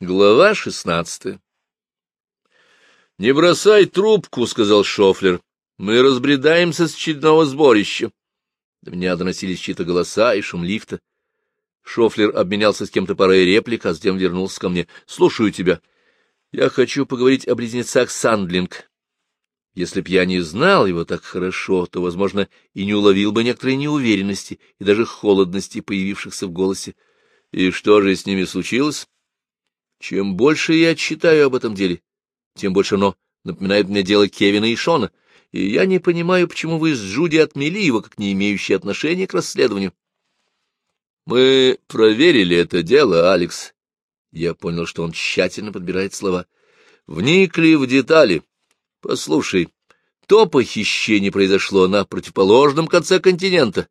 Глава шестнадцатая «Не бросай трубку», — сказал Шофлер. «Мы разбредаемся с очередного сборища». До меня доносились чьи-то голоса и шум лифта. Шофлер обменялся с кем-то парой реплик, а затем вернулся ко мне. «Слушаю тебя. Я хочу поговорить о близнецах Сандлинг. Если б я не знал его так хорошо, то, возможно, и не уловил бы некоторой неуверенности и даже холодности, появившихся в голосе. И что же с ними случилось?» Чем больше я читаю об этом деле, тем больше оно напоминает мне дело Кевина и Шона, и я не понимаю, почему вы с Джуди отмели его, как не имеющие отношения к расследованию. Мы проверили это дело, Алекс. Я понял, что он тщательно подбирает слова. Вникли в детали. Послушай, то похищение произошло на противоположном конце континента,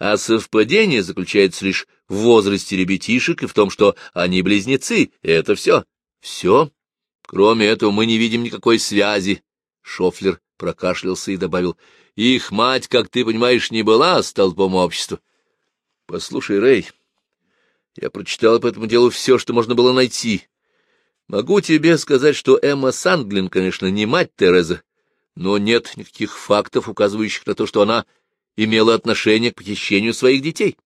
а совпадение заключается лишь в возрасте ребятишек и в том, что они близнецы, и это все. Все. Кроме этого, мы не видим никакой связи. Шофлер прокашлялся и добавил, их мать, как ты понимаешь, не была столбом общества. Послушай, Рэй, я прочитал по этому делу все, что можно было найти. Могу тебе сказать, что Эмма Сандлин, конечно, не мать Тереза, но нет никаких фактов, указывающих на то, что она имела отношение к похищению своих детей.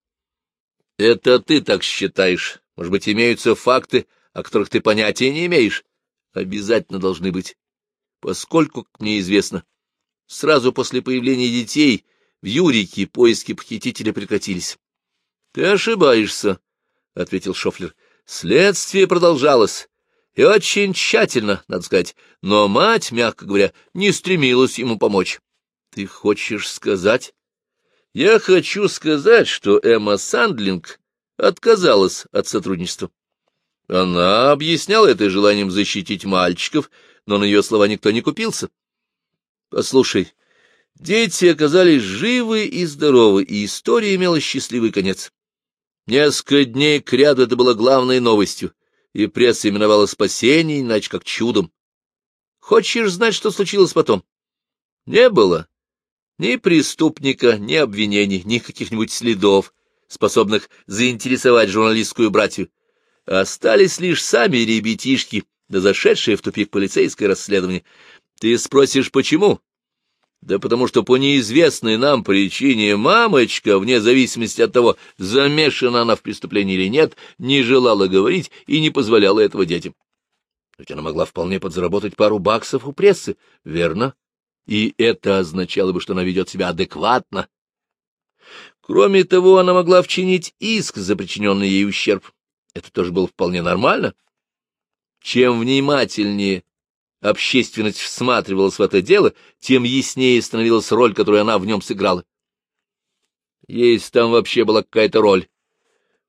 — Это ты так считаешь. Может быть, имеются факты, о которых ты понятия не имеешь? Обязательно должны быть. Поскольку, как мне известно, сразу после появления детей в Юрике поиски похитителя прекратились. — Ты ошибаешься, — ответил Шофлер. — Следствие продолжалось. И очень тщательно, надо сказать, но мать, мягко говоря, не стремилась ему помочь. — Ты хочешь сказать, я хочу сказать, что Эмма Сандлинг отказалась от сотрудничества. Она объясняла это желанием защитить мальчиков, но на ее слова никто не купился. Послушай, дети оказались живы и здоровы, и история имела счастливый конец. Несколько дней кряду это было главной новостью, и пресса именовала спасение, иначе как чудом. Хочешь знать, что случилось потом? Не было ни преступника, ни обвинений, ни каких-нибудь следов, способных заинтересовать журналистскую братью. Остались лишь сами ребятишки, да зашедшие в тупик полицейское расследование. Ты спросишь, почему? Да потому что по неизвестной нам причине мамочка, вне зависимости от того, замешана она в преступлении или нет, не желала говорить и не позволяла этого детям. Ведь она могла вполне подзаработать пару баксов у прессы, верно? И это означало бы, что она ведет себя адекватно. Кроме того, она могла вчинить иск за причиненный ей ущерб. Это тоже было вполне нормально. Чем внимательнее общественность всматривалась в это дело, тем яснее становилась роль, которую она в нем сыграла. Есть там вообще была какая-то роль.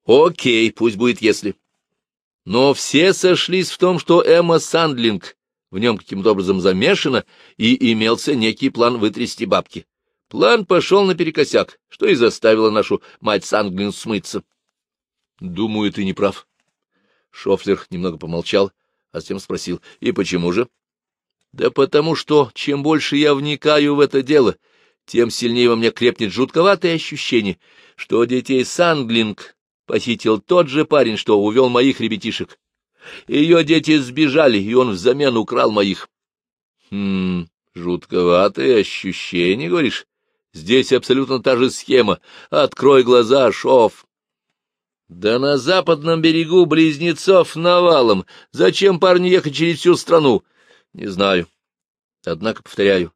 Окей, пусть будет если. Но все сошлись в том, что Эмма Сандлинг в нем каким-то образом замешано, и имелся некий план вытрясти бабки. План пошел наперекосяк, что и заставило нашу мать Санглин смыться. — Думаю, ты не прав. Шофлер немного помолчал, а затем спросил, — и почему же? — Да потому что, чем больше я вникаю в это дело, тем сильнее во мне крепнет жутковатое ощущение, что детей Санглинг похитил тот же парень, что увел моих ребятишек. Ее дети сбежали, и он взамен украл моих. Хм, жутковатые ощущения, говоришь? Здесь абсолютно та же схема. Открой глаза, шов. Да на западном берегу близнецов навалом. Зачем парню ехать через всю страну? Не знаю. Однако повторяю,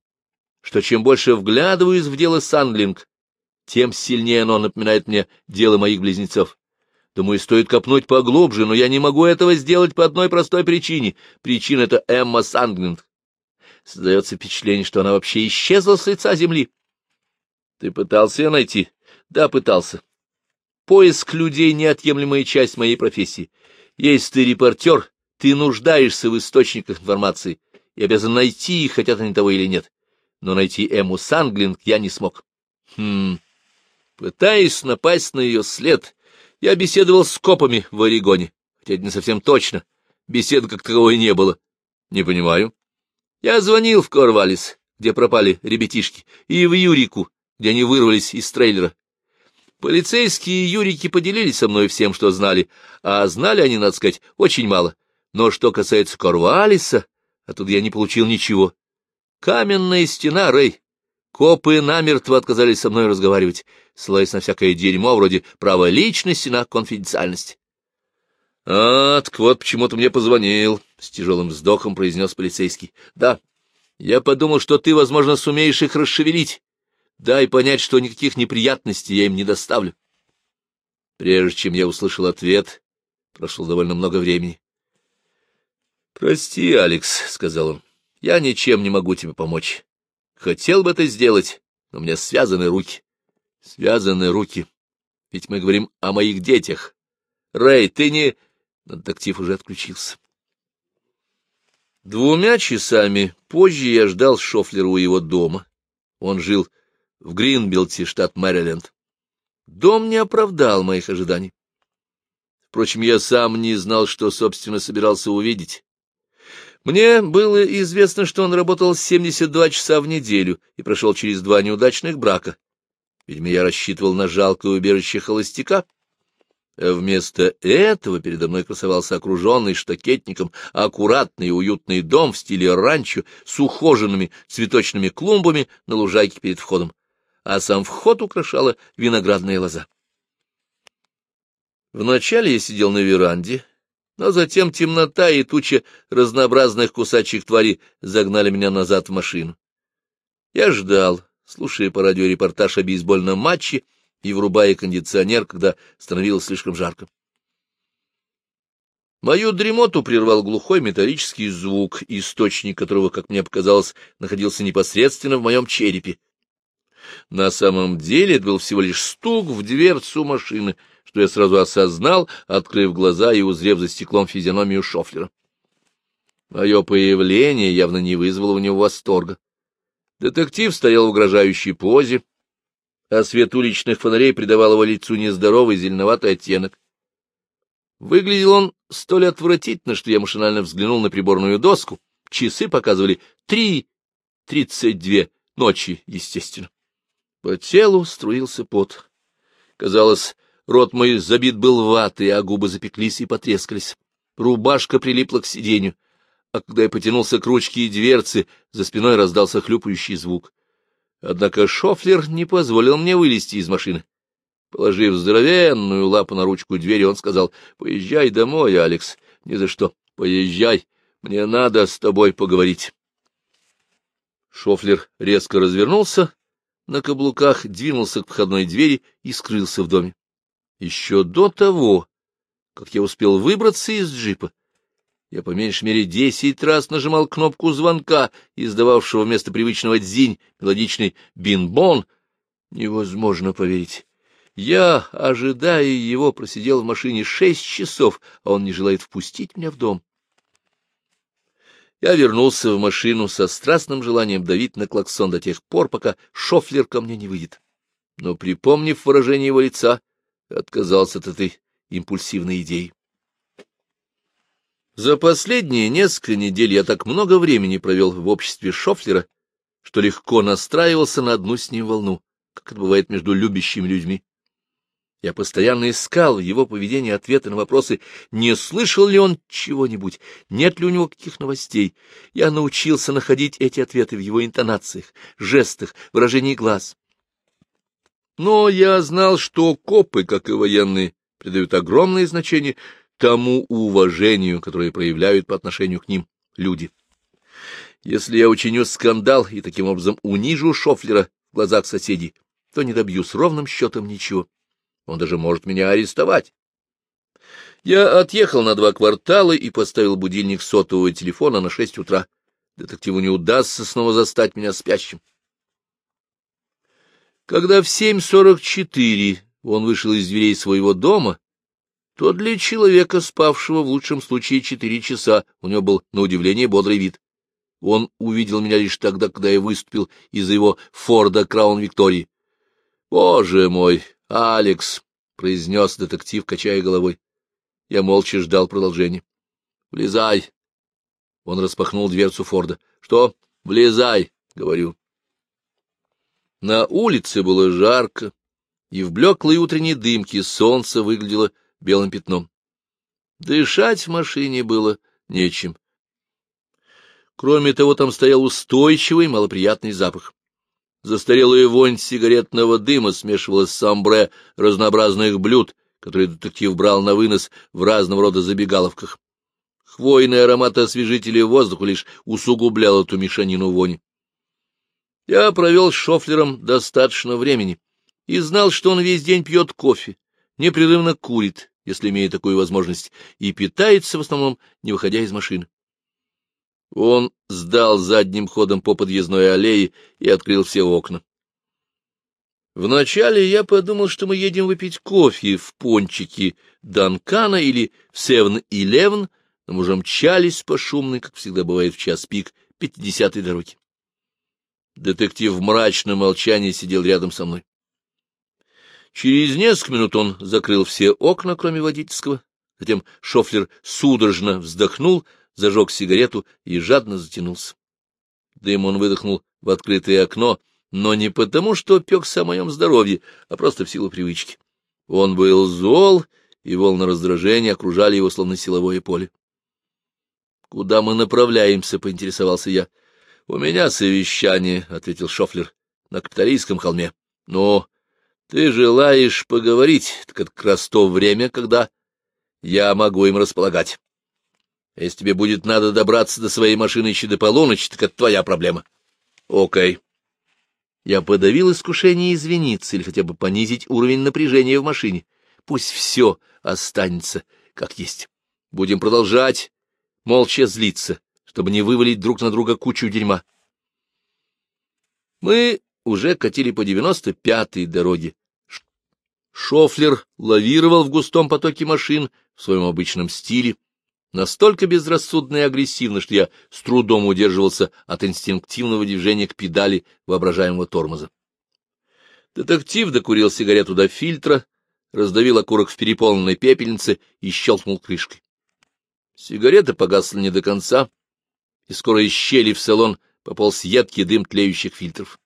что чем больше вглядываюсь в дело Сандлинг, тем сильнее оно напоминает мне дело моих близнецов. Думаю, стоит копнуть поглубже, но я не могу этого сделать по одной простой причине. Причина — это Эмма Сангленд. Создается впечатление, что она вообще исчезла с лица земли. Ты пытался ее найти? Да, пытался. Поиск людей — неотъемлемая часть моей профессии. Если ты репортер, ты нуждаешься в источниках информации и обязан найти их, хотят они того или нет. Но найти Эмму Санглинг я не смог. Хм... Пытаясь напасть на ее след, я беседовал с копами в Орегоне, хотя это не совсем точно. Беседы как таковой не было. Не понимаю. Я звонил в Корвалис, где пропали ребятишки, и в Юрику, где они вырвались из трейлера. Полицейские Юрики поделились со мной всем, что знали, а знали они, надо сказать, очень мало. Но что касается Корвалиса, оттуда я не получил ничего. Каменная стена, Рэй. Копы намертво отказались со мной разговаривать, ссылаясь на всякое дерьмо вроде права личности на конфиденциальность. — А, так вот почему ты мне позвонил, — с тяжелым вздохом произнес полицейский. — Да, я подумал, что ты, возможно, сумеешь их расшевелить. Дай понять, что никаких неприятностей я им не доставлю. Прежде чем я услышал ответ, прошло довольно много времени. — Прости, Алекс, — сказал он, — я ничем не могу тебе помочь. Хотел бы это сделать, но у меня связаны руки. Связаны руки. Ведь мы говорим о моих детях. Рэй, ты не... Детектив уже отключился. Двумя часами позже я ждал Шофлера у его дома. Он жил в Гринбилте, штат Мэриленд. Дом не оправдал моих ожиданий. Впрочем, я сам не знал, что, собственно, собирался увидеть. Мне было известно, что он работал 72 часа в неделю и прошел через два неудачных брака. Видимо, я рассчитывал на жалкое убежище холостяка. Вместо этого передо мной красовался окруженный штакетником аккуратный и уютный дом в стиле ранчо с ухоженными цветочными клумбами на лужайке перед входом, а сам вход украшала виноградная лоза. Вначале я сидел на веранде, но затем темнота и туча разнообразных кусачих тварей загнали меня назад в машину. Я ждал, слушая по радио репортаж о бейсбольном матче и врубая кондиционер, когда становилось слишком жарко. Мою дремоту прервал глухой металлический звук, источник которого, как мне показалось, находился непосредственно в моем черепе. На самом деле это был всего лишь стук в дверцу машины — что я сразу осознал, открыв глаза и узрев за стеклом физиономию Шофлера. Мое появление явно не вызвало у него восторга. Детектив стоял в угрожающей позе, а свет уличных фонарей придавал его лицу нездоровый зеленоватый оттенок. Выглядел он столь отвратительно, что я машинально взглянул на приборную доску. Часы показывали три тридцать две ночи, естественно. По телу струился пот. Казалось, Рот мой забит был ватой, а губы запеклись и потрескались. Рубашка прилипла к сиденью, а когда я потянулся к ручке и дверцы, за спиной раздался хлюпающий звук. Однако Шофлер не позволил мне вылезти из машины. Положив здоровенную лапу на ручку двери, он сказал, — Поезжай домой, Алекс. Ни за что. Поезжай. Мне надо с тобой поговорить. Шофлер резко развернулся на каблуках, двинулся к входной двери и скрылся в доме. Еще до того, как я успел выбраться из джипа, я по меньшей мере десять раз нажимал кнопку звонка, издававшего вместо привычного дзинь мелодичный бин-бон. Невозможно поверить. Я, ожидая его, просидел в машине шесть часов, а он не желает впустить меня в дом. Я вернулся в машину со страстным желанием давить на клаксон до тех пор, пока шофлер ко мне не выйдет. Но, припомнив выражение его лица, отказался от этой импульсивной идеи. За последние несколько недель я так много времени провел в обществе Шофлера, что легко настраивался на одну с ним волну, как это бывает между любящими людьми. Я постоянно искал в его поведении ответы на вопросы, не слышал ли он чего-нибудь, нет ли у него каких новостей. Я научился находить эти ответы в его интонациях, жестах, выражении глаз. Но я знал, что копы, как и военные, придают огромное значение тому уважению, которое проявляют по отношению к ним люди. Если я учиню скандал и таким образом унижу Шофлера в глазах соседей, то не добьюсь ровным счетом ничего. Он даже может меня арестовать. Я отъехал на два квартала и поставил будильник сотового телефона на шесть утра. Детективу не удастся снова застать меня спящим. Когда в 7.44 он вышел из дверей своего дома, то для человека, спавшего в лучшем случае четыре часа, у него был, на удивление, бодрый вид. Он увидел меня лишь тогда, когда я выступил из-за его Форда Краун Виктории. — Боже мой, Алекс! — произнес детектив, качая головой. Я молча ждал продолжения. — Влезай! Он распахнул дверцу Форда. — Что? Влезай! — говорю. На улице было жарко, и в блеклой утренней дымке солнце выглядело белым пятном. Дышать в машине было нечем. Кроме того, там стоял устойчивый, малоприятный запах. Застарелая вонь сигаретного дыма смешивалась с амбре разнообразных блюд, которые детектив брал на вынос в разного рода забегаловках. Хвойный аромат освежителя воздуха лишь усугублял эту мешанину вони. Я провел с Шофлером достаточно времени и знал, что он весь день пьет кофе, непрерывно курит, если имеет такую возможность, и питается в основном, не выходя из машины. Он сдал задним ходом по подъездной аллее и открыл все окна. Вначале я подумал, что мы едем выпить кофе в пончике Данкана или в Севн-Илевн, но мы уже мчались по шумной, как всегда бывает в час пик, пятидесятой дороги. Детектив в мрачном молчании сидел рядом со мной. Через несколько минут он закрыл все окна, кроме водительского. Затем Шофлер судорожно вздохнул, зажег сигарету и жадно затянулся. Дым он выдохнул в открытое окно, но не потому, что пекся о моем здоровье, а просто в силу привычки. Он был зол, и волны раздражения окружали его словно силовое поле. — Куда мы направляемся? — поинтересовался я. — У меня совещание, — ответил Шофлер, — на капиталистском холме. — Но ты желаешь поговорить, так это как раз то время, когда я могу им располагать. Если тебе будет надо добраться до своей машины еще до полуночи, так это твоя проблема. Окей. Я подавил искушение извиниться или хотя бы понизить уровень напряжения в машине. Пусть все останется как есть. Будем продолжать молча злиться, чтобы не вывалить друг на друга кучу дерьма. Мы уже катили по девяносто пятой дороге. Шофлер лавировал в густом потоке машин в своем обычном стиле, настолько безрассудно и агрессивно, что я с трудом удерживался от инстинктивного движения к педали воображаемого тормоза. Детектив докурил сигарету до фильтра, раздавил окурок в переполненной пепельнице и щелкнул крышкой. Сигарета погасла не до конца, и скоро из щели в салон пополз едкий дым тлеющих фильтров.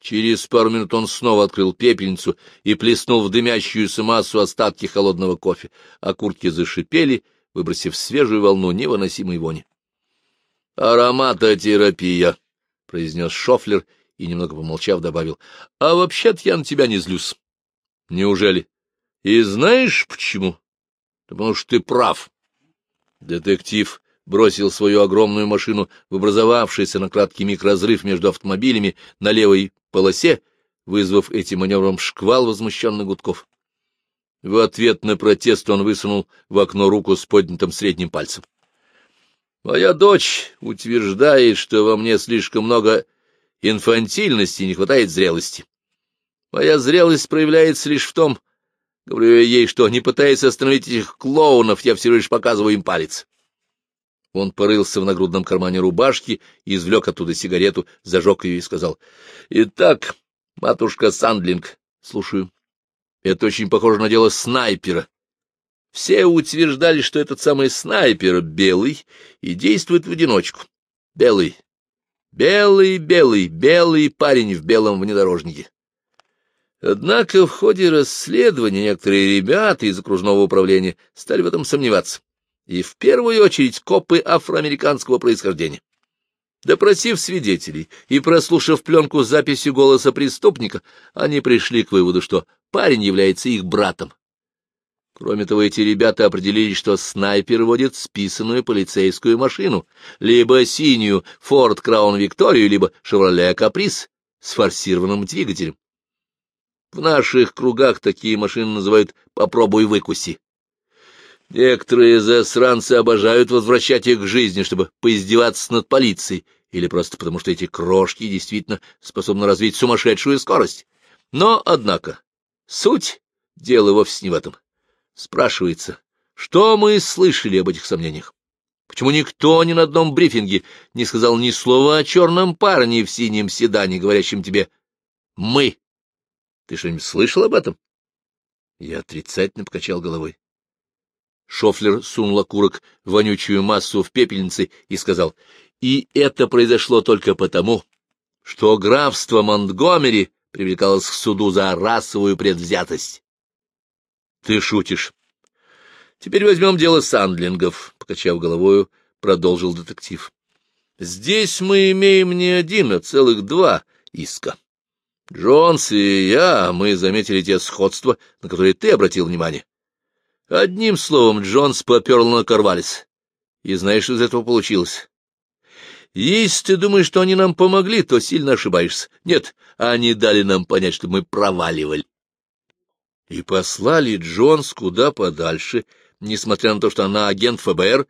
Через пару минут он снова открыл пепельницу и плеснул в дымящуюся массу остатки холодного кофе. Окурки зашипели, выбросив свежую волну невыносимой вони. — Ароматотерапия, — произнес Шофлер и, немного помолчав, добавил. — А вообще-то я на тебя не злюсь. — Неужели? — И знаешь почему? — Потому что ты прав. Детектив бросил свою огромную машину в образовавшийся на краткий миг разрыв между автомобилями на левой полосе, вызвав этим маневром шквал возмущенных гудков. В ответ на протест он высунул в окно руку с поднятым средним пальцем. «Моя дочь утверждает, что во мне слишком много инфантильности и не хватает зрелости. Моя зрелость проявляется лишь в том, говорю я ей, что, не пытаясь остановить этих клоунов, я всего лишь показываю им палец». Он порылся в нагрудном кармане рубашки, извлек оттуда сигарету, зажег ее и сказал. — Итак, матушка Сандлинг, слушаю. Это очень похоже на дело снайпера. Все утверждали, что этот самый снайпер белый и действует в одиночку. Белый. Белый, белый, белый парень в белом внедорожнике. Однако в ходе расследования некоторые ребята из окружного управления стали в этом сомневаться. И в первую очередь копы афроамериканского происхождения. Допросив свидетелей и прослушав пленку с записью голоса преступника, они пришли к выводу, что парень является их братом. Кроме того, эти ребята определили, что снайпер водит списанную полицейскую машину, либо синюю Ford Crown Victoria, либо Chevrolet Caprice с форсированным двигателем. В наших кругах такие машины называют «попробуй выкуси». Некоторые засранцы обожают возвращать их к жизни, чтобы поиздеваться над полицией, или просто потому, что эти крошки действительно способны развить сумасшедшую скорость. Но, однако, суть дела вовсе не в этом. Спрашивается, что мы слышали об этих сомнениях? Почему никто ни на одном брифинге не сказал ни слова о черном парне в синем седане, говорящем тебе «мы»? Ты что-нибудь слышал об этом? Я отрицательно покачал головой. Шофлер сунул окурок в вонючую массу в пепельнице и сказал, «И это произошло только потому, что графство Монтгомери привлекалось к суду за расовую предвзятость». «Ты шутишь?» Теперь возьмем дело сандлингов, — покачав головою, продолжил детектив. Здесь мы имеем не один, а целых два иска. Джонс и я, мы заметили те сходства, на которые ты обратил внимание. Одним словом, Джонс поперл на Карвалис. И знаешь, из этого получилось? Если ты думаешь, что они нам помогли, то сильно ошибаешься. Нет, они дали нам понять, что мы проваливали. И послали Джонс куда подальше, несмотря на то, что она агент ФБР.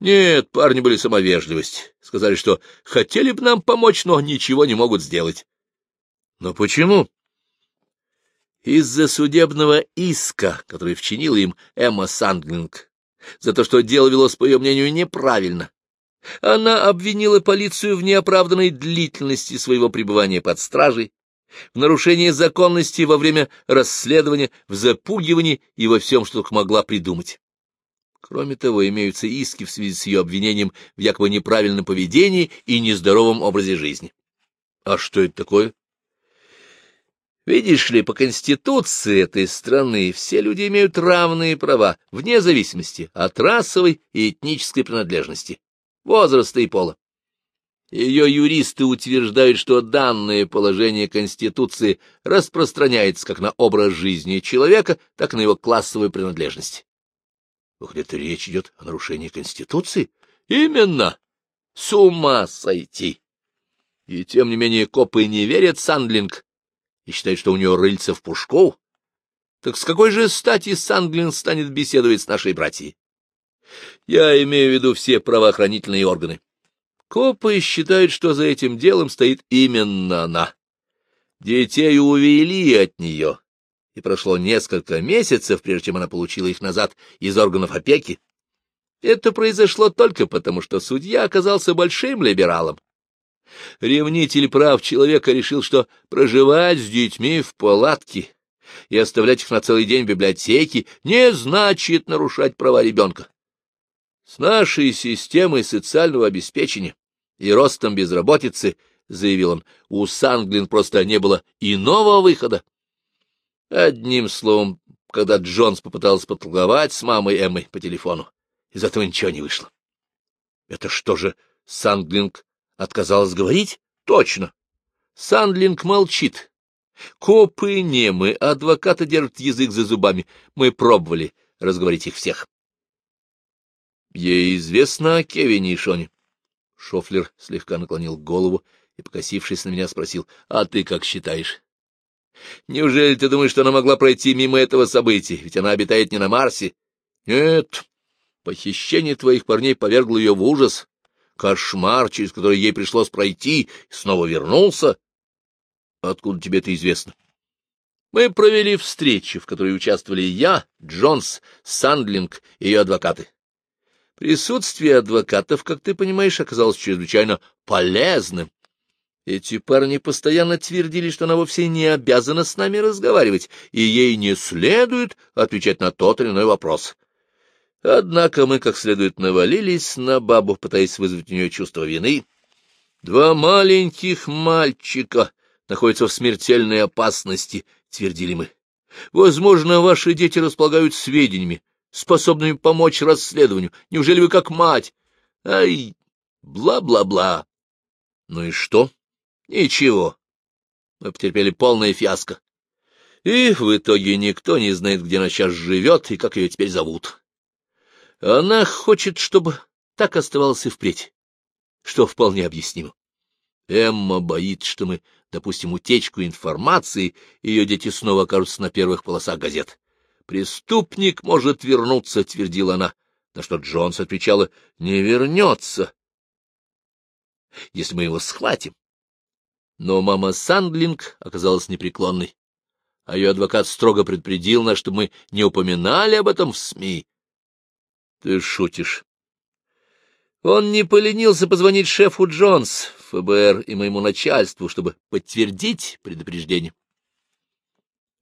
Нет, парни были самовежливость. Сказали, что хотели бы нам помочь, но ничего не могут сделать. Но почему? Из-за судебного иска, который вчинила им Эмма Сандлинг, за то, что дело велось, по ее мнению, неправильно. Она обвинила полицию в неоправданной длительности своего пребывания под стражей, в нарушении законности во время расследования, в запугивании и во всем, что только могла придумать. Кроме того, имеются иски в связи с ее обвинением в якобы неправильном поведении и нездоровом образе жизни. А что это такое? Видишь ли, по конституции этой страны все люди имеют равные права, вне зависимости от расовой и этнической принадлежности возраста и пола. Ее юристы утверждают, что данное положение Конституции распространяется как на образ жизни человека, так и на его классовую принадлежность. Выходит, речь идет о нарушении Конституции? Именно! С ума сойти! И тем не менее копы не верят Сандлинг и считают, что у нее рыльца в пушку. Так с какой же стати Сандлинг станет беседовать с нашей братьей? Я имею в виду все правоохранительные органы. Копы считают, что за этим делом стоит именно она. Детей увели от нее, и прошло несколько месяцев, прежде чем она получила их назад из органов опеки. Это произошло только потому, что судья оказался большим либералом. Ревнитель прав человека решил, что проживать с детьми в палатке и оставлять их на целый день в библиотеке не значит нарушать права ребенка. С нашей системой социального обеспечения и ростом безработицы, — заявил он, — у Санглин просто не было иного выхода. Одним словом, когда Джонс попытался потолковать с мамой Эммой по телефону, из этого ничего не вышло. Это что же, Санглинг отказалась говорить? Точно. Сандлинг молчит. Копы немы, адвокаты держат язык за зубами. Мы пробовали разговорить их всех. Ей известно о Кевине и Шоне. Шофлер слегка наклонил голову и, покосившись на меня, спросил, — А ты как считаешь? Неужели ты думаешь, что она могла пройти мимо этого события? Ведь она обитает не на Марсе. Нет, похищение твоих парней повергло ее в ужас. Кошмар, через который ей пришлось пройти, снова вернулся. Откуда тебе это известно? Мы провели встречу, в которой участвовали я, Джонс, Сандлинг и ее адвокаты. Присутствие адвокатов, как ты понимаешь, оказалось чрезвычайно полезным. Эти парни постоянно твердили, что она вовсе не обязана с нами разговаривать, и ей не следует отвечать на тот или иной вопрос. Однако мы как следует навалились на бабу, пытаясь вызвать у нее чувство вины. Два маленьких мальчика находятся в смертельной опасности, — твердили мы. Возможно, ваши дети располагают сведениями, способными помочь расследованию. Неужели вы как мать? Ай, бла-бла-бла. Ну и что? Ничего. Мы потерпели полное фиаско. И в итоге никто не знает, где она сейчас живет и как ее теперь зовут. Она хочет, чтобы так оставалось и впредь, что вполне объяснимо. Эмма боится, что мы допустим утечку информации, и ее дети снова окажутся на первых полосах газет. «Преступник может вернуться», — твердила она, на что Джонс отвечала, «не вернется, если мы его схватим». Но мама Сандлинг оказалась непреклонной, а ее адвокат строго предупредил нас, чтобы мы не упоминали об этом в СМИ. Ты шутишь. Он не поленился позвонить шефу Джонс, ФБР и моему начальству, чтобы подтвердить предупреждение.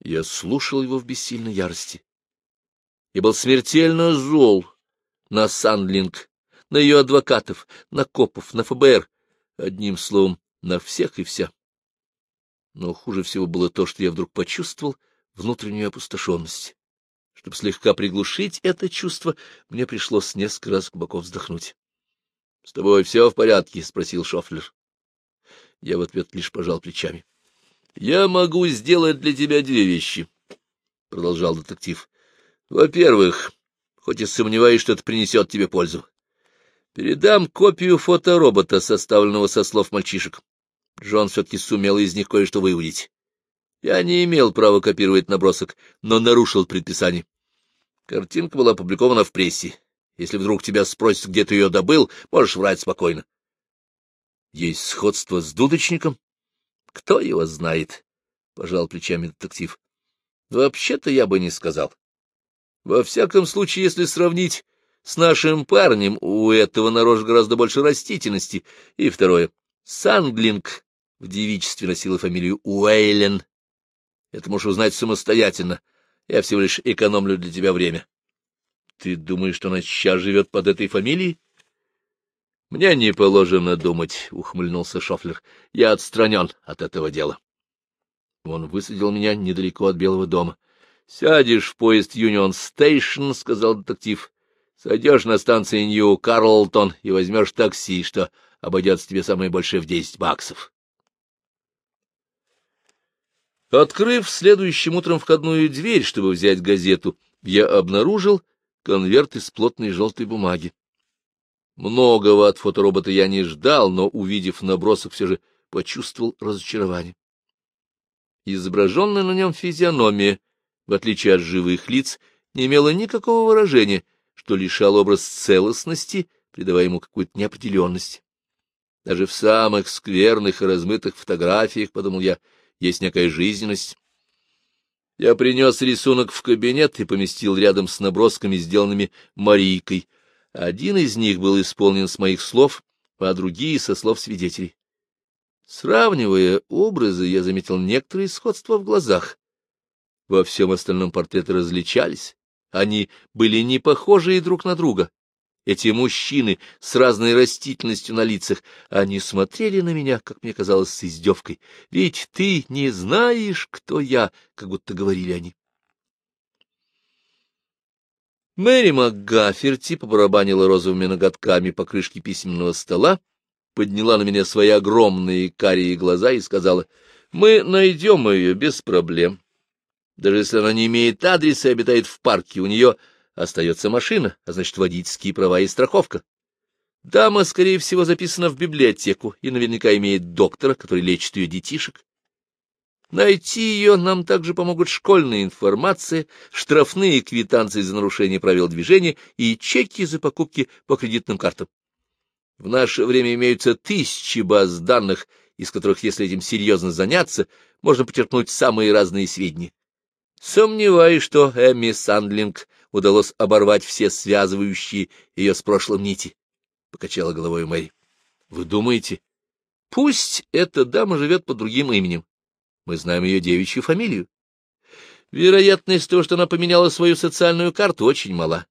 Я слушал его в бессильной ярости и был смертельно зол на Сандлинг, на ее адвокатов, на копов, на ФБР, одним словом, на всех и вся. Но хуже всего было то, что я вдруг почувствовал внутреннюю опустошенность. Чтобы слегка приглушить это чувство, мне пришлось несколько раз глубоко вздохнуть. — С тобой все в порядке? — спросил Шофлер. Я в ответ лишь пожал плечами. — Я могу сделать для тебя две вещи, — продолжал детектив. — Во-первых, хоть и сомневаюсь, что это принесет тебе пользу, передам копию фоторобота, составленного со слов мальчишек. Джон все-таки сумел из них кое-что выудить. Я не имел права копировать набросок, но нарушил предписание. Картинка была опубликована в прессе. Если вдруг тебя спросят, где ты ее добыл, можешь врать спокойно. Есть сходство с дудочником? Кто его знает? — пожал плечами детектив. Вообще-то я бы не сказал. Во всяком случае, если сравнить с нашим парнем, у этого на рожь гораздо больше растительности. И второе. Сандлинг в девичестве носила фамилию Уэйлен. Это можешь узнать самостоятельно. Я всего лишь экономлю для тебя время. Ты думаешь, что она сейчас живет под этой фамилией? — Мне не положено думать, — ухмыльнулся Шофлер. — Я отстранен от этого дела. Он высадил меня недалеко от Белого дома. — Сядешь в поезд Юнион Стейшн, — сказал детектив. — Сойдешь на станции Нью-Карлтон и возьмешь такси, что обойдется тебе самое большое в десять баксов. Открыв следующим утром входную дверь, чтобы взять газету, я обнаружил конверт из плотной желтой бумаги. Многого от фоторобота я не ждал, но, увидев набросок, все же почувствовал разочарование. Изображенная на нем физиономия, в отличие от живых лиц, не имела никакого выражения, что лишало образ целостности, придавая ему какую-то неопределенность. Даже в самых скверных и размытых фотографиях, — подумал я, — есть некая жизненность. Я принес рисунок в кабинет и поместил рядом с набросками, сделанными Марийкой, один из них был исполнен с моих слов, а другие — со слов свидетелей. Сравнивая образы, я заметил некоторые сходства в глазах. Во всем остальном портреты различались. Они были не похожи друг на друга. Эти мужчины с разной растительностью на лицах, они смотрели на меня, как мне казалось, с издевкой. «Ведь ты не знаешь, кто я», — как будто говорили они. Мэри МакГаферти побарабанила розовыми ноготками по крышке письменного стола, подняла на меня свои огромные карие глаза и сказала, «Мы найдем ее без проблем. Даже если она не имеет адреса и обитает в парке, у нее остается машина, а значит, водительские права и страховка. Дама, скорее всего, записана в библиотеку и наверняка имеет доктора, который лечит ее детишек. Найти ее нам также помогут школьная информация, штрафные квитанции за нарушение правил движения и чеки за покупки по кредитным картам. В наше время имеются тысячи баз данных, из которых, если этим серьезно заняться, можно почерпнуть самые разные сведения. Сомневаюсь, что Эмми Сандлинг удалось оборвать все связывающие ее с прошлым нити, — покачала головой Мэри. — Вы думаете? Пусть эта дама живет под другим именем, мы знаем ее девичью фамилию. Вероятность того, что она поменяла свою социальную карту, очень мала.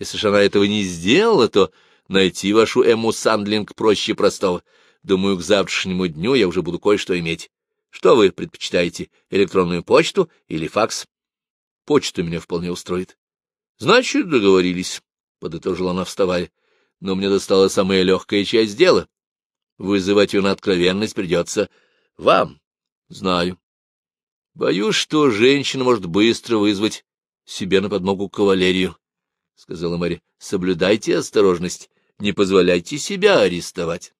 Если же она этого не сделала, то найти вашу Эмму Сандлинг проще простого. Думаю, к завтрашнему дню я уже буду кое-что иметь. Что вы предпочитаете, электронную почту или факс? Почта меня вполне устроит. Значит, договорились, — подытожила она, вставая. Но мне достала самая легкая часть дела. Вызывать ее на откровенность придется вам. Знаю. Боюсь, что женщина может быстро вызвать себе на подмогу кавалерию, — сказала Мэри. — Соблюдайте осторожность, не позволяйте себя арестовать.